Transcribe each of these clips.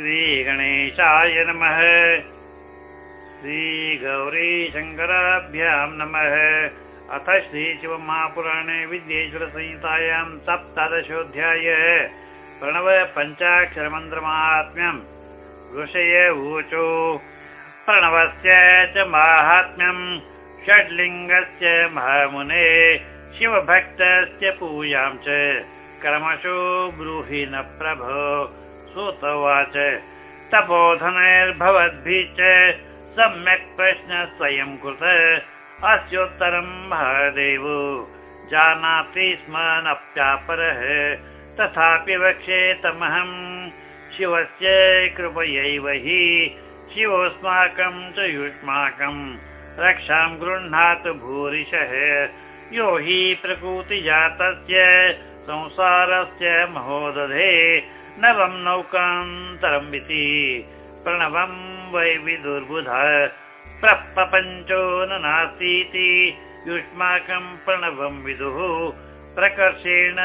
श्रीगणेशाय नमः। श्रीगौरीशङ्कराभ्यां नमः। अथ श्रीशिवमहापुराणे विद्येश्वरसंहितायां सप्तदशोऽध्याय। प्रणव पञ्चाक्षरमन्त्रमाहात्म्यम्। ऋषय ऊचो। प्रणवस्य च माहात्म्यम्। षड्लिङ्गस्य महामुने। शिवभक्तस्य पूजां च। क्रमशो ब्रूहि न प्रभो तपोधनैर्भवद्भिः च सम्यक् प्रश्न स्वयं कृत। अस्योत्तरं महादेव। जानाति स्म नप्यापरः। तथापि वक्षेतमहं शिवस्य कृपयैव हि शिवोऽस्माकं च युष्माकं रक्षां गृह्णातु भूरिशः यो हि प्रकृतिजातस्य संसारस्य महोदधे नवं नौकान्तरम् प्रणवं वै विदुर्बुध। प्रपञ्चो न नास्तीति युष्माकं प्रणवं विदुः। प्रकर्षेण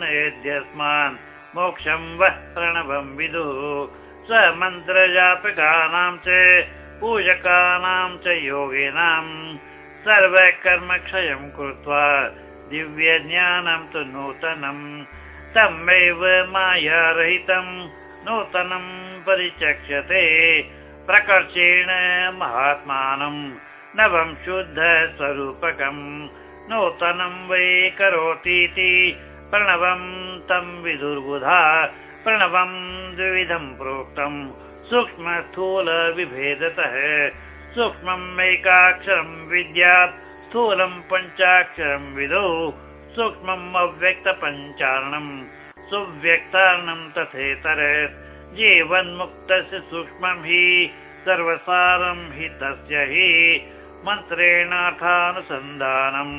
नयद्यस्मान् मोक्षं वः प्रणवं विदुः। स्वमन्त्रजापकानां च पूजकानां च योगिनां सर्वकर्मक्षयं कृत्वा दिव्यज्ञानं तु नूतनम् तमेव मायारहितं नूतनं परिचक्षते प्रकर्षेण महात्मानं नवं शुद्ध स्वरूपकम् नूतनं वै करोतीति प्रणवं तं विदुर्बुधा प्रणवं द्विविधं प्रोक्तं सूक्ष्मस्थूलविभेदतः सूक्ष्मम् एकाक्षरं विद्यात् स्थूलं पञ्चाक्षरं विदो सूक्ष्मम् अव्यक्तपञ्चारणम् सुव्यक्तारणं तथेतर जीवन्मुक्तस्य सूक्ष्मं हि सर्वसारं हि तस्य हि मन्त्रेणार्थानुसन्धानम्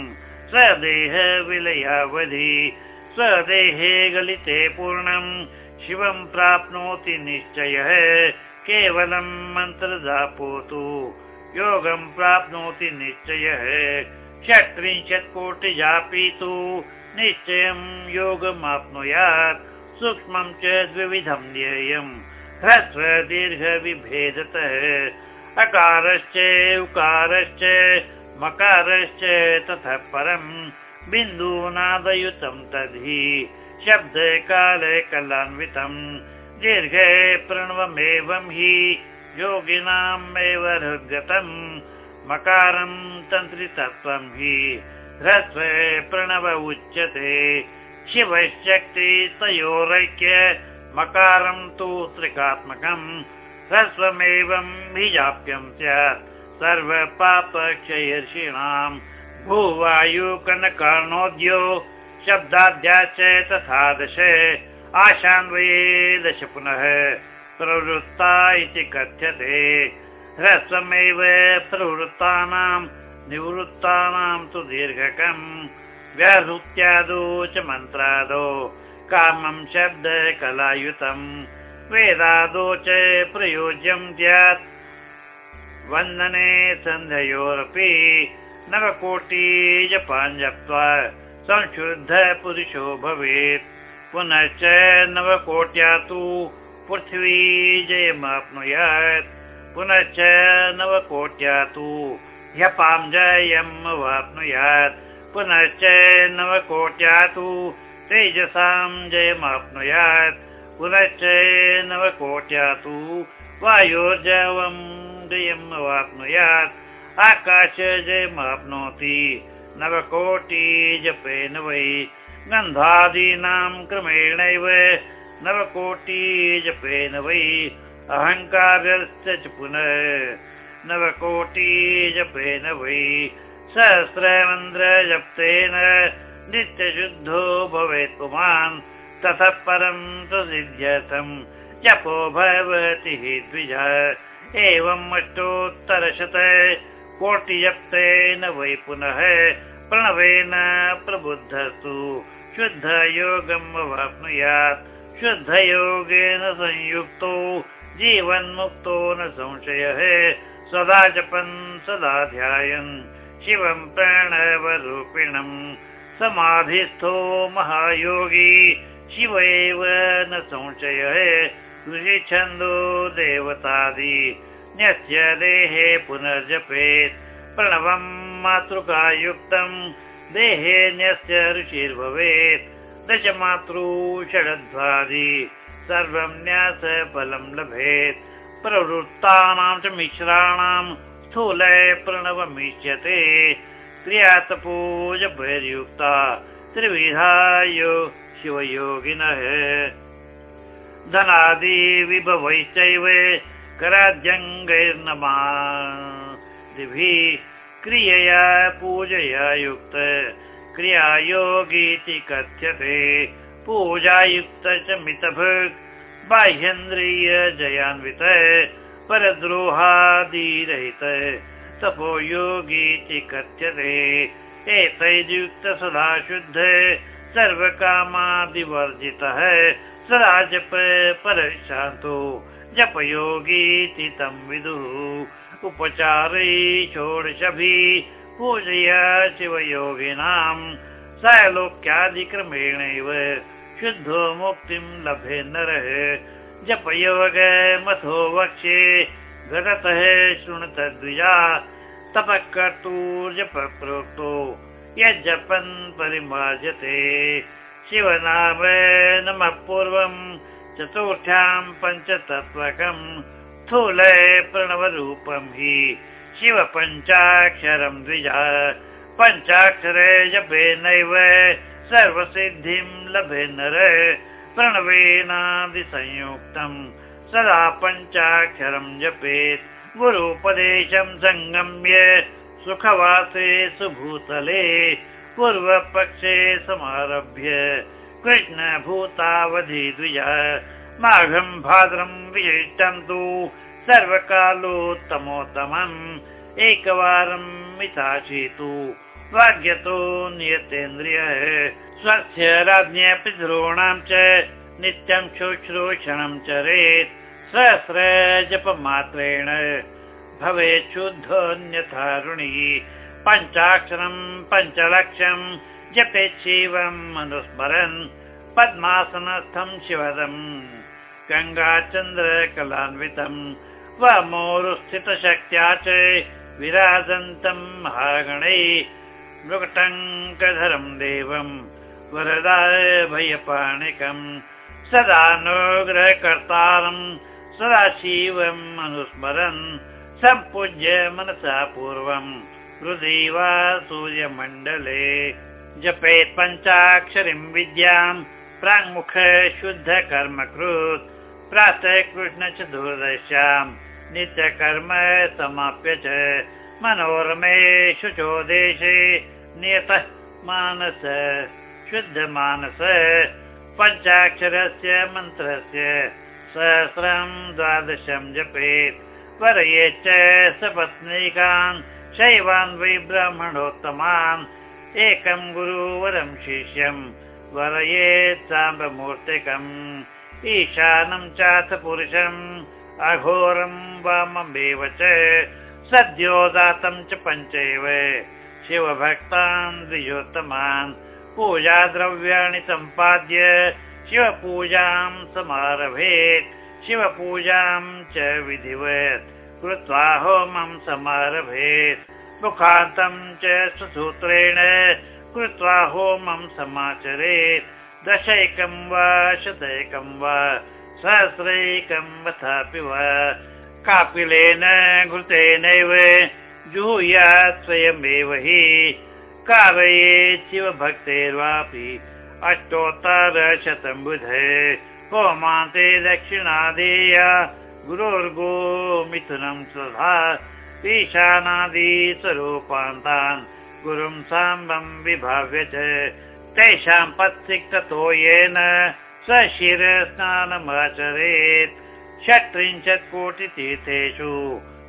स्वदेह विलयावधि स्वदेहे गलिते पूर्णम् शिवं प्राप्नोति निश्चयः केवलं मन्त्रदापोतु योगं प्राप्नोति निश्चयः षट्त्रिंशत् कोटिजापि तु निश्चयं योगमाप्नुयात्। सूक्ष्मं च द्विविधं ध्येयम् ह्रस्व दीर्घविभेदतः। अकारश्च उकारश्च मकारश्च ततः परम् बिन्दूनादयुतं तद्धि शब्दकाले कलान्वितम् दीर्घे प्रणवमेवं हि योगिनामेव हृद्गतम् मकारं तन्त्रितत्वं हि ह्रस्व प्रणव उच्यते। शिवशक्ति तयोरैक्य मकारं तु त्रिकात्मकम् ह्रस्वमेवं भिजाप्यं स्यात्। सर्वपापक्षयर्षीणाम् भूवायुकनकर्णोद्यो शब्दाद्या च तथा दश आशान्वये दश पुनः प्रवृत्ता इति कथ्यते ह्रस्वमेव प्रवृत्तानां निवृत्तानां तु दीर्घकम् व्याहृत्यादौ च मन्त्रादौ कामं शब्द कलायुतम्। वेदादौ च प्रयोज्यं स्यात्। वन्दने सन्धयोरपि नवकोटि जपान् जप्त्वा संशुद्ध पुरुषो भवेत्। पुनश्च नवकोट्या तु पृथ्वी जयमाप्नुयात् पुनश्च नवकोट्या तु ह्यपां जयम् अवाप्नुयात् पुनश्च नवकोट्या तु तेजसां जयमाप्नुयात्। पुनश्च नवकोट्या तु वायोर्जवं जयम् अवाप्नुयात् आकाश जयमाप्नोति। नवकोटि जपेन वै। गन्धादीनां क्रमेणैव नवकोटि जपेन वै अहङ्कारस्य च पुनः नवकोटि जपेन वै सहस्रमन्त्रजप्तेन नित्यशुद्धो भवेत् पुमान्। ततः परं प्रसिद्ध्यर्थम् जपो भवति द्विज। एवम् अष्टोत्तरशत कोटिजप्तेन वै पुनः प्रणवेन प्रबुद्धस्तु। शुद्धयोगम् अवाप्नुयात् शुद्धयोगेन संयुक्तो जीवन्मुक्तो न संशयः सदा जपन् सदा ध्यायन्। शिवं प्रणवरूपिणम् समाधिस्थो महायोगी शिव एव न संशयः। ऋषिच्छन्दो देवतादि न्यस्य देहे पुनर्जपेत्। प्रणवम् मातृकायुक्तम् देहे न्यस्य ऋषिर्भवेत्। दश मातृ षडध्वादि सर्वं न्यास फलं लभेत्। प्रवृत्तानां च मिश्राणां स्थूलय प्रणवमिष्यते। क्रियातपूजपैर्युक्ता त्रिविधाय शिवयोगिनः। धनादि विभवैश्चैव कराद्यङ्गैर्नमा। क्रियया पूजया युक्त क्रियायोगीति कथ्यते पूजायुक्त च मितभृक् बाह्यन्द्रिय जयान्वित परद्रोहादिरहित तपो योगीति कथ्यते। एतैर्युक्त सदा शुद्ध सर्वकामादिवर्जितः। सदा जप परशान्तो जपयोगीति तं विदुः। उपचारै षोडशभिः पूजया शिवयोगिनां। सलोक्यादिक्रमेणैव शुद्धो मुक्तिं लभे नरः जपयोग मथो वक्ष्ये गततः शृणुतद्विजा तपः कर्तुर्जप प्रोक्तो यज्जपन् परिमार्जते। शिवनाम नमः पूर्वम् चतुर्थ्यां पञ्चतत्त्वकम् स्थूलय प्रणवरूपं हि शिव पञ्चाक्षरं द्विजा पञ्चाक्षरे जपेनैव सर्वसिद्धिं लभे नर प्रणवेनादिसंयुक्तम् सदा पञ्चाक्षरं जपेत् गुरुपदेशं सङ्गम्य सुखवासे सुभूतले पूर्वपक्षे समारभ्य कृष्णभूतावधि द्विज माघं भाद्रं विशिष्टन्तु सर्वकालोत्तमोत्तमम् एकवारं मिताशीतु वाग्यतो नियतेन्द्रियः। स्वस्य राज्ञ च नित्यं शुश्रूषणं चरेत् सहस्र जपमात्रेण भवेत् शुद्धोऽन्यथारुणि। पञ्चाक्षरं पञ्चलक्षं जपेत् शिवम् अनुस्मरन् पद्मासनस्थं शिवदम् गङ्गाचन्द्रकलान्वितम् वमोरुस्थितशक्त्या च विराजन्तं महागणै मृगटङ्कधरं देवम् वरदाय भयपाणिकम् सदानुग्रहकर्तारम् सदा शिवम् अनुस्मरन् सम्पूज्य मनसा पूर्वम् हृदि वा सूर्यमण्डले जपेत् पञ्चाक्षरीं विद्याम् प्राङ्मुख शुद्ध कर्म प्रातः कृष्ण च दूरदर्श्याम् नित्यकर्म समाप्य च मनोरमे शुचो देशे नियतः मानस शुद्धमानस पञ्चाक्षरस्य मन्त्रस्य सहस्रं द्वादशं जपेत् परये च सपत्नीकान् शैवान् वै ब्राह्मणोत्तमान् एकं गुरुवरं शिष्यं। वरयेत् साम्बमूर्तिकम् ईशानं चाथ पुरुषम् अघोरं वाममेव च सद्यो दातं च पञ्चैव शिवभक्तान् द्विजोत्तमान् पूजाद्रव्याणि सम्पाद्य शिवपूजां समारभेत्। शिवपूजां च विधिवत्। कृत्वा होमं समारभेत्। मुखान्तं च सुसूत्रेण कृत्वा होमं समाचरेत्। दशैकं वा शतैकं वा सहस्रैकं वथापि वा। कापिलेन घृतेनैव जुहुयात् स्वयमेव हि कारयेत् शिवभक्तेर्वापि अष्टोत्तरशतं बुधे होमान्ते दक्षिणादेय गुरोर्गो मिथुनं स्वधा ईशानादिस्वरूपान्तान् गुरुं साम्बं विभाव्य च तेषां पत्सिक्ततो येन स्वशिरस्नानमाचरेत् षट्त्रिंशत् कोटितीर्थेषु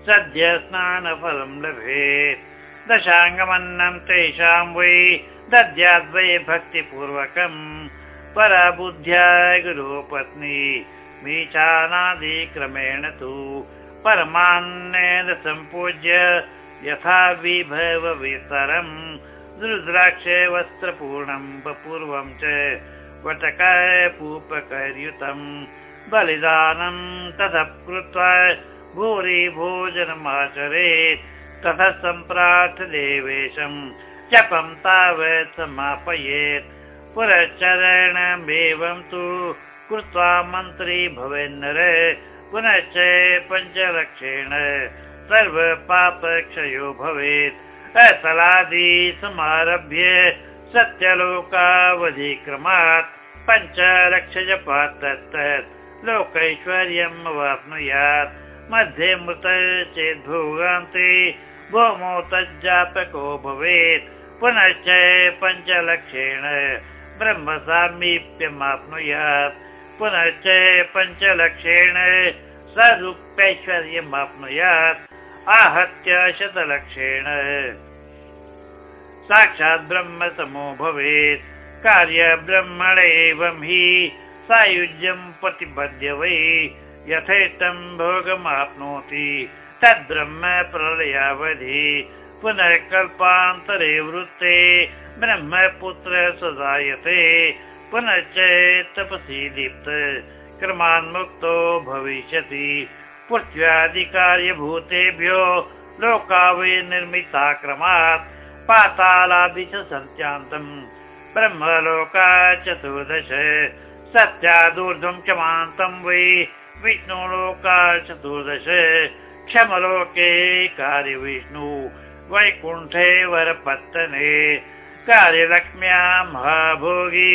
सद्य स्नानफलं लभेत् दशाङ्गमन्नं तेषां वै दद्याद्वै भक्तिपूर्वकम्। पराबुद्ध्या गुरुपत्नी मीचानादिक्रमेण तु परमान्नेन सम्पूज्य यथा विभव विस्तरम्। रुद्राक्ष वस्त्रपूर्णं पूर्वं च वटकाय पूपकर्युतम्। बलिदानं ततः कृत्वा भूरि भोजनमाचरेत् ततः सम्प्रार्थ देवेशं जपं तावत् समापयेत्। पुरश्चरणमेवं तु कृत्वा मन्त्री भवेन्नर। पुनश्च पञ्चलक्षेण सर्वपापक्षयो भवेत्। असलादि समारभ्य सत्यलोकावधिक्रमात् पञ्चलक्षजपात् तत् लोकैश्वर्यम् अवाप्नुयात् मध्ये मृत चेद्भुगान्ते भौमो तज्जापको भवेत्। पुनश्च पञ्चलक्षेण ब्रह्मसामीप्यमाप्नुयात्। पुनश्च पञ्चलक्षेण स्वरूप्यैश्वर्यमाप्नुयात् आहत्य शतलक्षेण। साक्षात् ब्रह्म समो भवेत्। कार्य ब्रह्मण एवं हि सायुज्यं प्रतिपद्य वै यथेष्टं भोगमाप्नोति। तद्ब्रह्म प्रलयावधि पुनः कल्पान्तरे वृत्ते ब्रह्मपुत्र सजायते पुनश्च तपसि दीप्त क्रमान्मुक्तो भविष्यति। पृथ्व्यादिकार्यभूतेभ्यो लोका वै निर्मिता क्रमात् पातालादि च सन्त्यान्तम् ब्रह्मलोका चतुर्दश सत्यादूर्ध्वं क्षमान्तं वै विष्णुलोका चतुर्दश क्षमलोके कार्यविष्णु वैकुण्ठे वरपत्तने कार्यलक्ष्म्या महाभोगी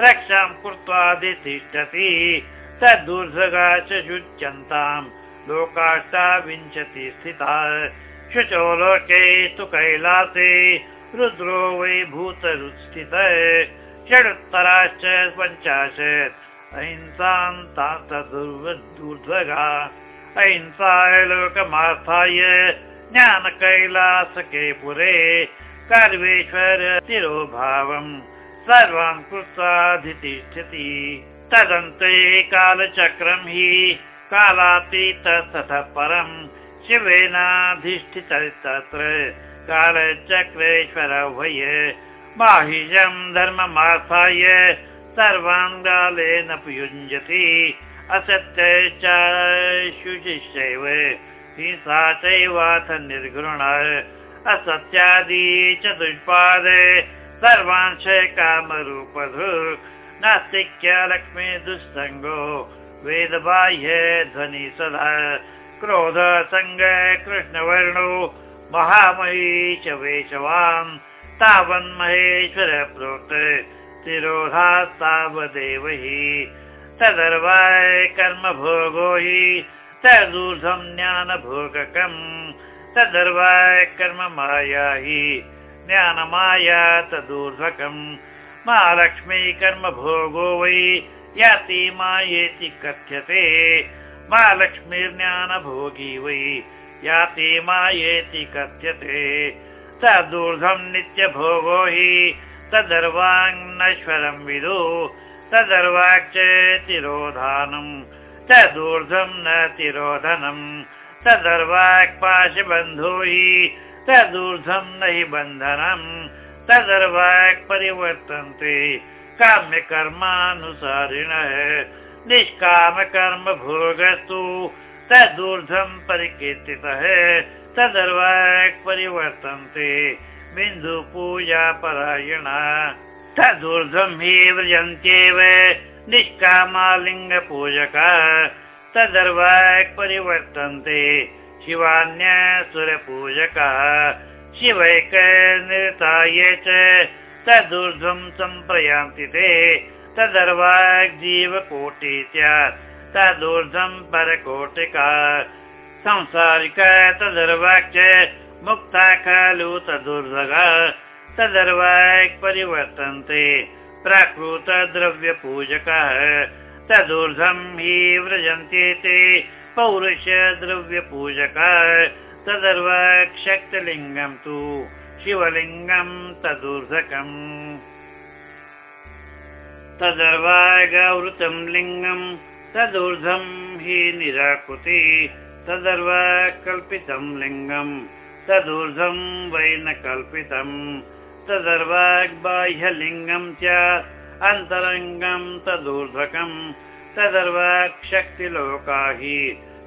रक्षां कृत्वाधितिष्ठति तद्दुर्धगा च युज्यन्ताम् लोकाष्टाविंशति स्थिता। शुचो लोके तु कैलासे रुद्रो वै भूतरुस्थित षडुत्तराश्च पञ्चाशत् अहिंसान्तर्वदूर्ध्वगा अहिंसाय लोकमास्थाय ज्ञानकैलासके पुरे सर्वेश्वर तिरोभावम् सर्वान् कृत्वाधितिष्ठति तदन्ते कालचक्रं हि कालातीत ततः परम् शिवेनाधिष्ठित तत्र कालचक्रेश्वर वय बाह्यं धर्ममासाय सर्वान् कालेन युञ्जति असत्य च शुचिश्चैव हिंसा चैवाथ निर्गृण असत्यादि चतुष्पाद सर्वांश कामरूपधु नास्तिक्य लक्ष्मी दुःसङ्गो वेदबाह्य क्रोध सङ्ग कृष्णवर्णो महामही च वेशवान् तावन्महेश्वर प्रोक्त तिरोधास्तावदेव हि तदर्वाय कर्मभोगो हि तदूर्ध्वं ज्ञानभोगकम्। तदर्वाय कर्म माया हि ज्ञानमाया तदूर्ध्वकम्। महालक्ष्मी कर्म भोगो वै याति मायेति कथ्यते। महालक्ष्मीर्ज्ञानभोगी वै याति मायेति कथ्यते। तदूर्ध्वं नित्यभोगो हि तदर्वाङ्नश्वरं विदु तदर्वाक् च तिरोधानम् तदूर्ध्वं न तिरोधनम् तदर्वाक् पाशबन्धो हि तदूर्ध्वं न हि बन्धनम् तदर्वाक् परिवर्तन्ते काम्यकर्मानुसारिणः निष्कामकर्म भोगस्तु तदूर्ध्वं परिकीर्तितः तदर्वाक् परिवर्तन्ते परायणा। तदूर्ध्वं हि व्रजन्त्येव निष्कामालिङ्गपूजका तदर्वाक् परिवर्तन्ते शिवान्यसुरपूजका शिवैक निर्ताय च तदूर्ध्वं सम्प्रयान्ति ते। तदर्वाक् जीवकोटि स्यात्। तदूर्ध्वं परकोटिका। संसारिक तदर्वाक् च मुक्ता खलु तदुर्धगा तदर्वाक् परिवर्तन्ते। प्राकृतद्रव्यपूजकः तदूर्ध्वं हि व्रजन्ते ते। पौरुषद्रव्यपूजकः तदर्वाक् शक्तिलिङ्गं तु शिवलिङ्गं तदूर्धकम्। तदर्वागवृतं लिङ्गं तदूर्ध्वं हि निराकृति। तदर्वाक् कल्पितं लिङ्गम् तदूर्ध्वं वै न कल्पितम् तदर्वाग् बाह्यलिङ्गं च अन्तरङ्गं तदूर्ध्वकम् तदर्वाक्शक्तिलोका हि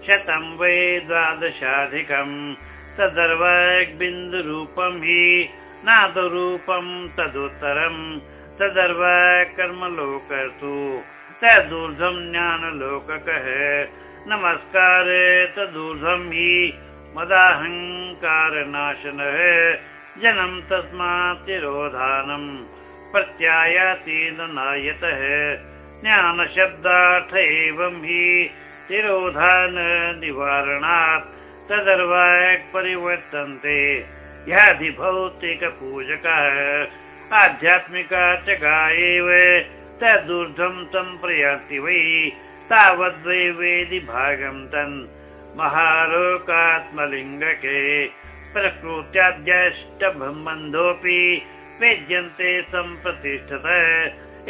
शतं वै द्वादशाधिकम् तदर्वाग्बिन्दुरूपं हि नादरूपं तदुत्तरम् तदर्व कर्मलोकस्तु तदूर्ध्वं ज्ञानलोककः नमस्कारे तदूर्ध्वं हि मदाहङ्कारनाशनः जनं तस्मात् तिरोधानम् प्रत्यायाति नायतः ज्ञानशब्दार्थ एवं हि तिरोधान निवारणात् तदर्वाक् परिवर्तन्ते। ह्याधिभौतिकपूजकः आध्यात्मिका च गा एव तदूर्ध्वं सम्प्रयाति वै तावद्वै वेदि भागं तन् महालोकात्मलिङ्गके प्रकृत्याद्यष्टबन्धोऽपि वेद्यन्ते सम्प्रतिष्ठत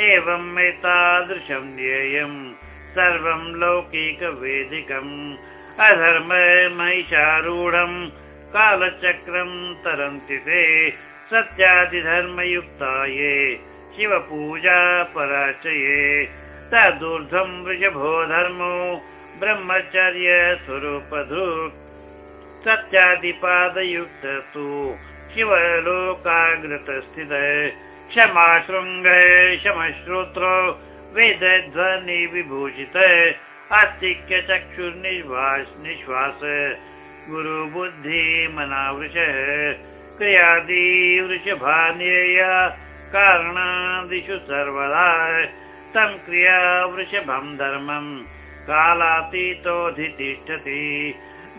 एवम् एतादृशं ज्ञेयम् सर्वं लौकिकवेदिकम्। अधर्म महिषारूढम् कालचक्रं तरन्ति ते सत्यादिधर्मयुक्ता ये शिवपूजा पराचये तदूर्ध्वं वृषभो धर्मो ब्रह्मचर्य स्वरूपधृ सत्यादिपादयुक्तस्तु शिवलोकाग्रतस्थित क्षमा शृङ्ग शमश्रोत्रो वेदध्वनि विभूषित आस्तिक्य चक्षुर्निश्वास निःश्वास गुरुबुद्धि मनावृषः क्रियादि वृषभान्येय कारणादिषु सर्वदा तं क्रिया वृषभं धर्मम् कालातीतोऽधितिष्ठति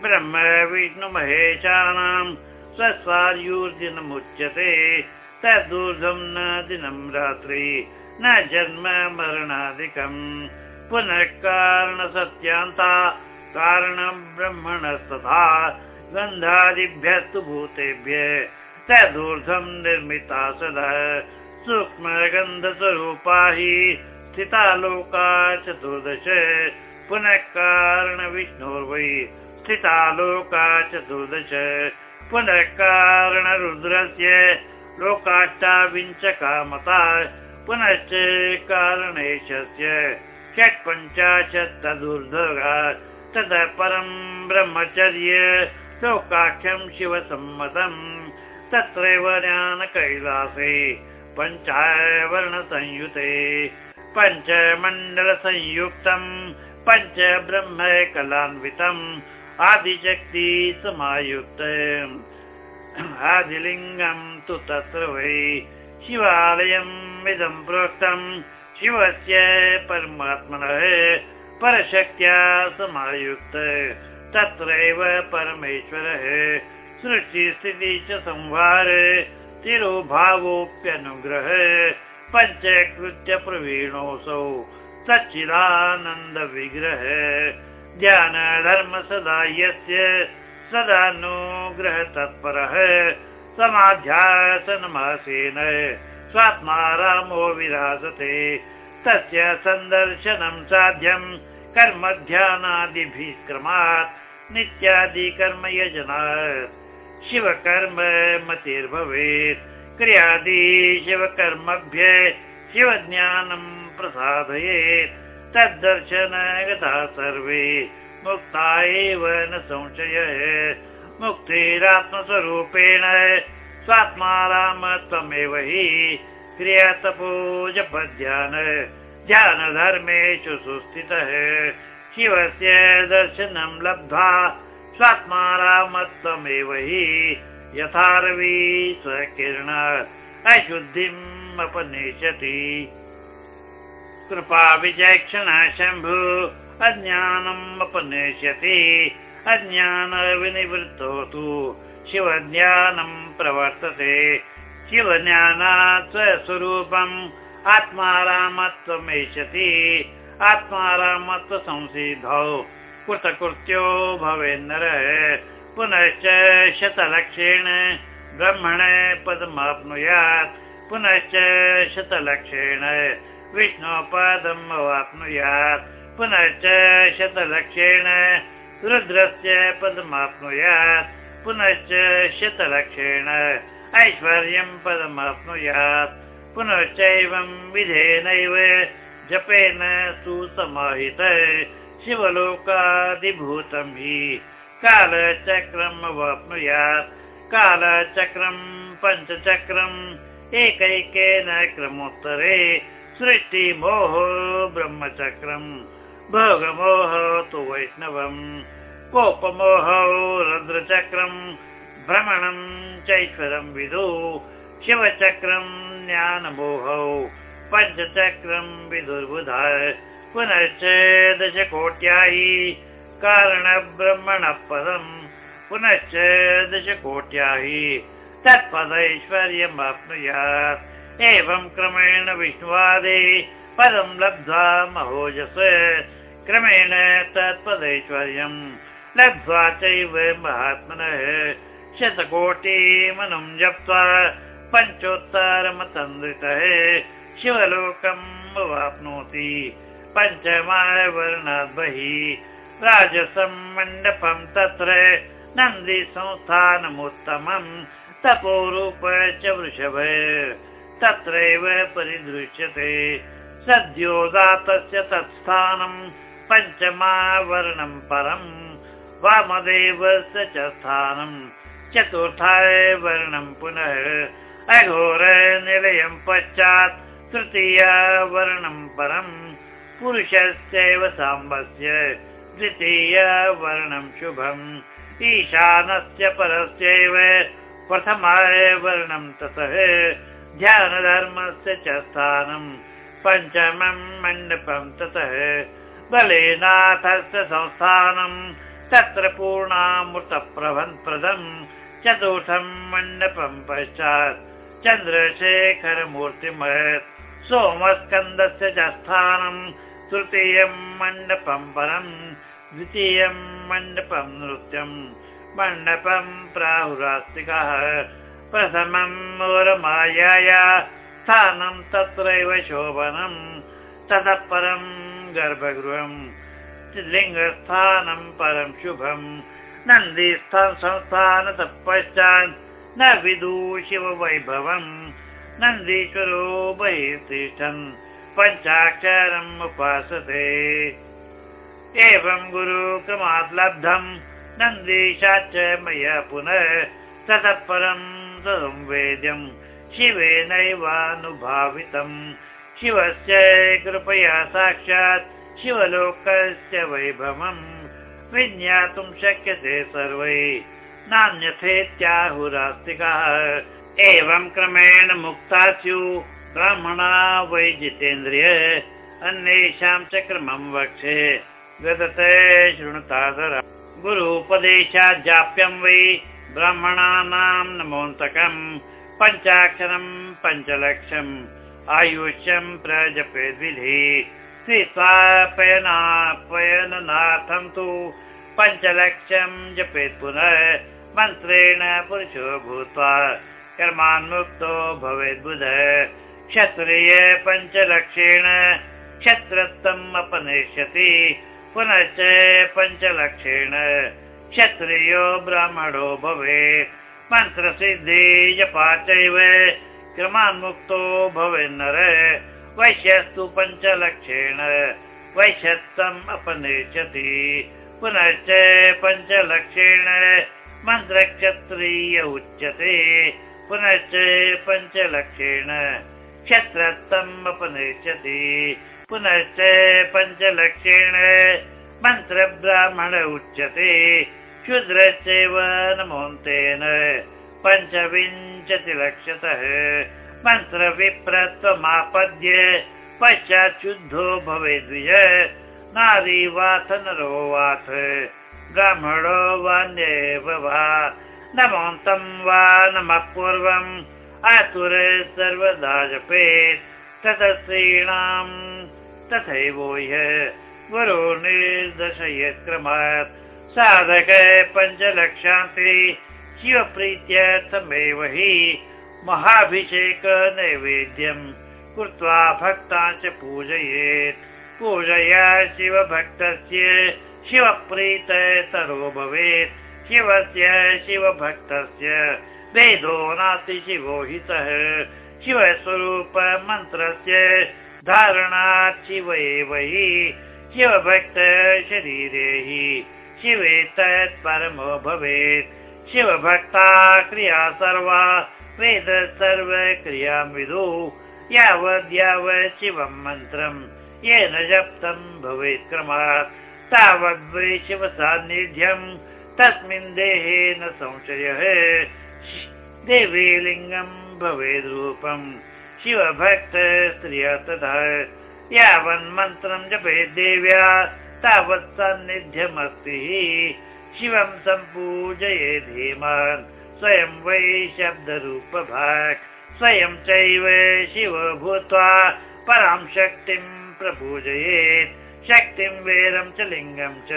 ब्रह्म विष्णुमहेशानां स्वस्वार्यूर्जिनमुच्यते तदूर्ध्वं न दिनं रात्रि न जन्म मरणादिकम् पुनः कारणसत्यान्ता कारणं ब्रह्मणस्तथा गन्धादिभ्यस्तु भूतेभ्य। तदूर्ध्वं निर्मिता सदा सूक्ष्मगन्धस्वरूपा हि स्थिता लोका चतुर्दश पुनः कारणविष्णोर्वै स्थिता लोका चतुर्दश पुनः कारणरुद्रस्य लोकाष्टाविंशकामता पुनश्च कारणेशस्य षट्पञ्चाशत् तदुर्धगा। ततः परं ब्रह्मचर्य लोकाख्यं शिवसम्मतम्। तत्रैव ज्ञानकैलासे पञ्चावर्णसंयुते। पञ्चमण्डलसंयुक्तम् पञ्च ब्रह्म कलान्वितम् आदिशक्ति समायुक्त आदिलिङ्गम् तु तत्र वै। शिवालयम् इदं प्रोक्तम् शिवस्य परमात्मनः परशक्त्या समायुक्त। तत्रैव परमेश्वरः सृष्टिस्थिति च संहार। तिरोभावोऽप्यनुग्रह। पञ्चकृत्य प्रवीणोऽसौ सच्चिदानन्दविग्रह ध्यानधर्म सदा यस्य सदानुग्रह तत्परः समाध्यासनमासेन स्वात्मा रामो विराजते। तस्य सन्दर्शनं साध्यं कर्म ध्यानादिभिक्रमात् नित्यादिकर्म यजनात् शिवकर्म मतिर्भवेत्। क्रियादि शिवकर्मभ्य शिवज्ञानं प्रसादयेत् तद्दर्शन गता सर्वे। मुक्ता एव न संशयः। मुक्तिरात्मस्वरूपेण स्वात्मा राम त्वमेव हि क्रियातपो जपध्यान ध्यानधर्मेषु सुस्थितः। शिवस्य दर्शनं लब्ध्वा स्वात्मा राम त्वमेव हि यथारवि स्वकिरण। अशुद्धिम् अपनेष्यति कृपा विचक्षण शम्भु अज्ञानम् अपनेष्यति अज्ञानविनिवृत्तो तु शिवज्ञानम् प्रवर्तते शिवज्ञानात् स्वस्वरूपम् आत्मारामत्वमेष्यति आत्मारामत्वसंसिद्धौ। कृतकृत्यो भवेन्नरः पुनश्च शतलक्षेण ब्रह्मण पदमाप्नुयात् पुनश्च शतलक्षेण विष्णुपदम् अवाप्नुयात्। पुनश्च शतलक्षेण रुद्रस्य पदमाप्नुयात्। पुनश्च शतलक्षेण ऐश्वर्यं पदमाप्नुयात्। पुनश्चैवं विधेनैव जपेन सुसमाहित। शिवलोकादिभूतं हि कालचक्रम् अवाप्नुयात्। कालचक्रम् पञ्चचक्रम् एकैकेन क्रमोत्तरे सृष्टिमोहो ब्रह्मचक्रम् भोगमोह तु वैष्णवम् कोपमोहौ रुद्रचक्रम् भ्रमणम् चैश्वरम् विदु शिवचक्रम् ज्ञानमोहौ पञ्चचक्रम् विदुर्बुधा पुनश्च दशकोट्या हि कारणब्रह्मणः पदम् पुनश्च दशकोट्या हि तत्पदैश्वर्यमाप्नुयात् एवं क्रमेण विष्णुवादे पदं लब्ध्वा महोजस। क्रमेण तत्पदैश्वर्यम् लब्ध्वा चैव महात्मनः शतकोटिमनुं जप्त्वा पञ्चोत्तरमतन्द्रितः शिवलोकम् अवाप्नोति पञ्चमावर्णाद् बहिः राजसं मण्डपं तत्र नन्दिसंस्थानमुत्तमम् तपोरूप च वृषभ तत्रैव परिदृश्यते। सद्यो दातस्य तत्स्थानम् पञ्चमावर्णम् परम्। वामदेवस्य च स्थानम् चतुर्थाय वर्णम् पुनः। अघोर निलयम् पश्चात् तृतीयवर्णम् परम्। पुरुषस्यैव साम्बस्य द्वितीयवर्णम् शुभम्। ईशानस्य परस्यैव प्रथमाय वर्णम् ततः ध्यानधर्मस्य च स्थानम् पञ्चमम् मण्डपम् ततः बलेनाथस्य संस्थानम् तत्र पूर्णामृतप्रभन्प्रदम् चतुर्थम् मण्डपम् पश्चात् चन्द्रशेखरमूर्तिमत् सोमस्कन्दस्य च स्थानम् तृतीयम् मण्डपम् परम् द्वितीयम् मण्डपम् नृत्यम् मण्डपम् प्राहुरास्तिकः प्रथमम् मोरमायाया स्थानम् तत्रैव शोभनम् ततः परम् गर्भगृहम् लिङ्गस्थानम् परम् शुभम् नन्दीस्थान संस्थानतः पश्चात् न विदु शिववैभवम् नन्दीश्वरो बहिर्तिष्ठन् पञ्चाक्षरम् उपासते। एवं गुरुक्रमात् लब्धम् नन्दीशाच्च मया पुनः ततः परम् संवेद्यम् शिवेनैवानुभावितम् शिवस्य कृपया साक्षात् शिवलोकस्य वैभवम् विज्ञातुं शक्यते सर्वै। नान्यथेत्याहुरास्तिकः एवं क्रमेण मुक्ता स्युः ब्राह्मणा वै जितेन्द्रिय अन्येषां च क्रमं वक्षे। गदते शृणुतादर गुरुपदेशाज्जाप्यं वै ब्राह्मणानां नमोऽन्तकम् पञ्चाक्षरम् पञ्चलक्षम् आयुष्यम् प्रजपेद्विधि। स्थित्वापयनापयननाथं तु पञ्चलक्षम् जपेत् पुनः मन्त्रेण पुरुषो भूत्वा कर्मान्मुक्तो भवेद्बुध क्षत्रिय पञ्चलक्षेण क्षत्रत्वम् अपनेष्यति पुनश्च पञ्चलक्षेण क्षत्रियो ब्राह्मणो भवेत् मन्त्रसिद्धि जपा चैव। क्रमान्मुक्तो भवेन्नर वैश्यस्तु पञ्चलक्षेण। वैश्यत्वम् अपनेष्यति पुनश्च पञ्चलक्षेण। मन्त्रक्षत्रिय उच्यते। पुनश्च पञ्चलक्षेण। क्षत्रत्वम् अपनेष्यति पुनश्च पञ्चलक्षेण। मन्त्रब्राह्मण उच्यते शूद्रश्चैव नमोन्तेन पञ्चविंशतिलक्षतः। मन्त्रविप्रत्वमापद्य पश्चात् शुद्धो भवेद्विज नारीवाथ नरो वाथ। ब्राह्मणो वान्येव वा। नमोन्तं वा नमः पूर्वम्। आतुर सर्वदा जपेत् ततस्त्रीणाम् गुरो निर्दशयत् क्रमात् साधक पञ्चलक्षान्ति शिवप्रीत्यर्थमेव हि महाभिषेक नैवेद्यम् कृत्वा भक्ता च पूजयेत्। पूजया शिवभक्तस्य शिवप्रीतरो भवेत्। शिवस्य शिवभक्तस्य वेदो नास्ति शिवोहितः शिवस्वरूप मन्त्रस्य धारणात् शिव एव हि। शिवभक्त शरीरे हि शिवे तत् परमो भवेत्। शिवभक्ता क्रिया सर्वा वेद सर्वक्रियां विदु। यावद् यावत् शिवं मन्त्रम् येन जप्तम् भवेत् क्रमात्। तावद्वै शिव सान्निध्यम् तस्मिन् देहे न संशयः। देवी लिङ्गम् भवेद् रूपम् शिवभक्त स्त्रिया तथा। यावन्मन्त्रम् जपेत् देव्या तावत् सान्निध्यमस्ति शिवं सम्पूजये धीमान् स्वयं वै शब्दरूपभाक्। स्वयं चैव शिव भूत्वा परां शक्तिं प्रपूजयेत्। शक्तिं वेदं च लिङ्गं च।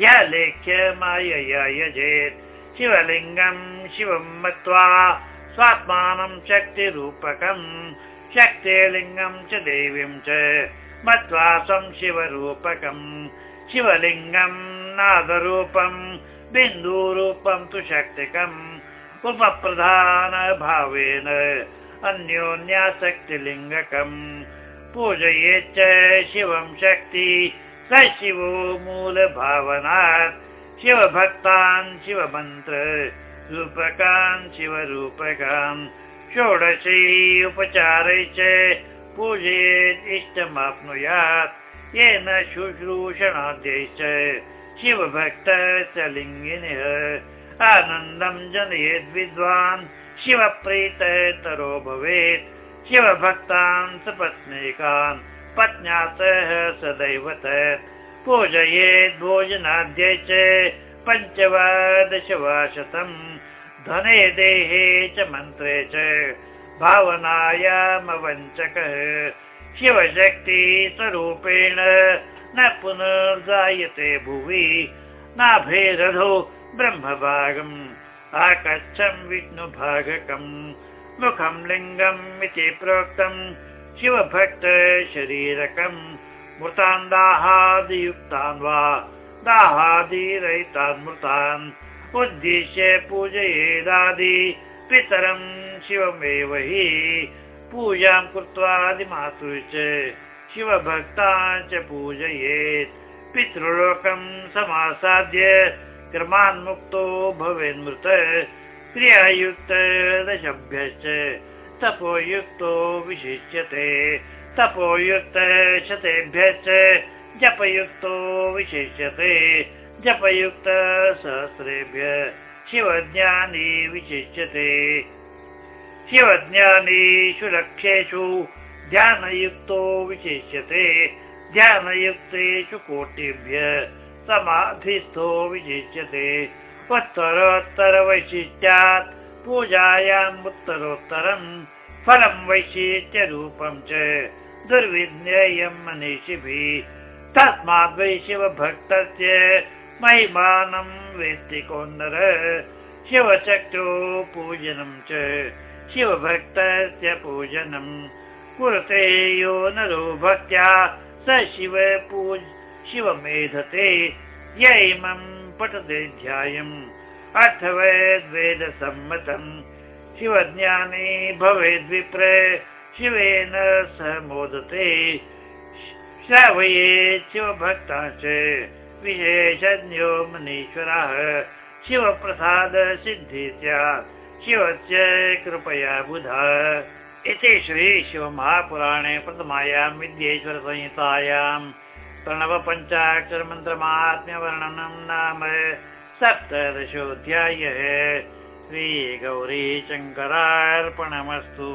य लेख्य मायया यजेत्। शिवलिङ्गं शिवं मत्वा स्वात्मानं शक्तिरूपकम्। शक्तिलिङ्गं च देवीं च मत्वा शिवरूपकम्। शिवलिङ्गं नादरूपं बिन्दुरूपं तु शक्तिकम् उपप्रधानभावेन अन्योन्याशक्तिलिङ्गकम् पूजयेच्च शिवं शक्ति स शिवो मूलभावनात्। शिवभक्तान् शिवमन्त्र रूपकान् शिवरूपकान्। षोडशै उपचारै च पूजयेत् इष्टमाप्नुयात् येन शुश्रूषणाद्यैश्च शिवभक्त च लिङ्गिनः आनन्दं जनयेद् विद्वान् शिवप्रीतरो भवेत्। शिवभक्तान् सपत्नीकान् पत्न्या सह सदैव तत् पूजयेत् भोजनाद्यै च पञ्च वा शतम् धने देहे च मन्त्रे च भावनायामवञ्चकः। शिवशक्ति स्वरूपेण न पुनर्जायते भुवि नाभेदधो ब्रह्मभागम्। आकच्छम् विष्णुभागकम् मुखं लिङ्गम् इति प्रोक्तम् शिवभक्त शरीरकम्। मृतान् दाहादियुक्तान् वा दाहादिरहितान् मृतान्। उद्दिश्य पूजयेदादि पितरं शिवमेव हि पूजां कृत्वादिमातु च शिवभक्तान् च पूजयेत्। पितृलोकं समासाद्य क्रमान्मुक्तो भवेन्मृत क्रियायुक्त दशभ्यश्च। तपोयुक्तो विशिष्यते। तपोयुक्त शतेभ्यश्च। जपयुक्तो विशिष्यते। जपयुक्त सहस्रेभ्य शिवज्ञानीषु लक्ष्येषु ध्यानयुक्तो विशिष्यते। ध्यानयुक्तेषु कोटिभ्य समाधिस्थो विशिष्यते। उत्तरोत्तरवैशिष्ट्यात् पूजायाम् उत्तरोत्तरम् फलम् वैशिष्ट्यरूपम् च। दुर्विज्ञेयम् मनीषिभिः। तस्माद् वै शिवभक्तस्य महिमानम् वेत्ति कोन्नर शिवचक्षो पूजनम् च। शिवभक्तस्य पूजनम् कुरुते यो नरो भक्त्या। स शिव पूज शिवमेधते। य इमम् पठते ध्यायम् अर्थवेद्वेदसम्मतम्। शिवज्ञानी भवेद्विप्र। शिवेन सह मोदते। श्रावयेत् शिवभक्ता च विशेषज्ञो मनीश्वरः। शिवप्रसाद सिद्धि स्यात्। शिवस्य कृपया बुधा। इति श्री शिवमहापुराणे प्रथमायां विद्येश्वरसंहितायाम् प्रणव पञ्चाक्षरमन्त्रमात्म्यवर्णनं नाम सप्तदशोऽध्यायः। श्रीगौरीशङ्करार्पणमस्तु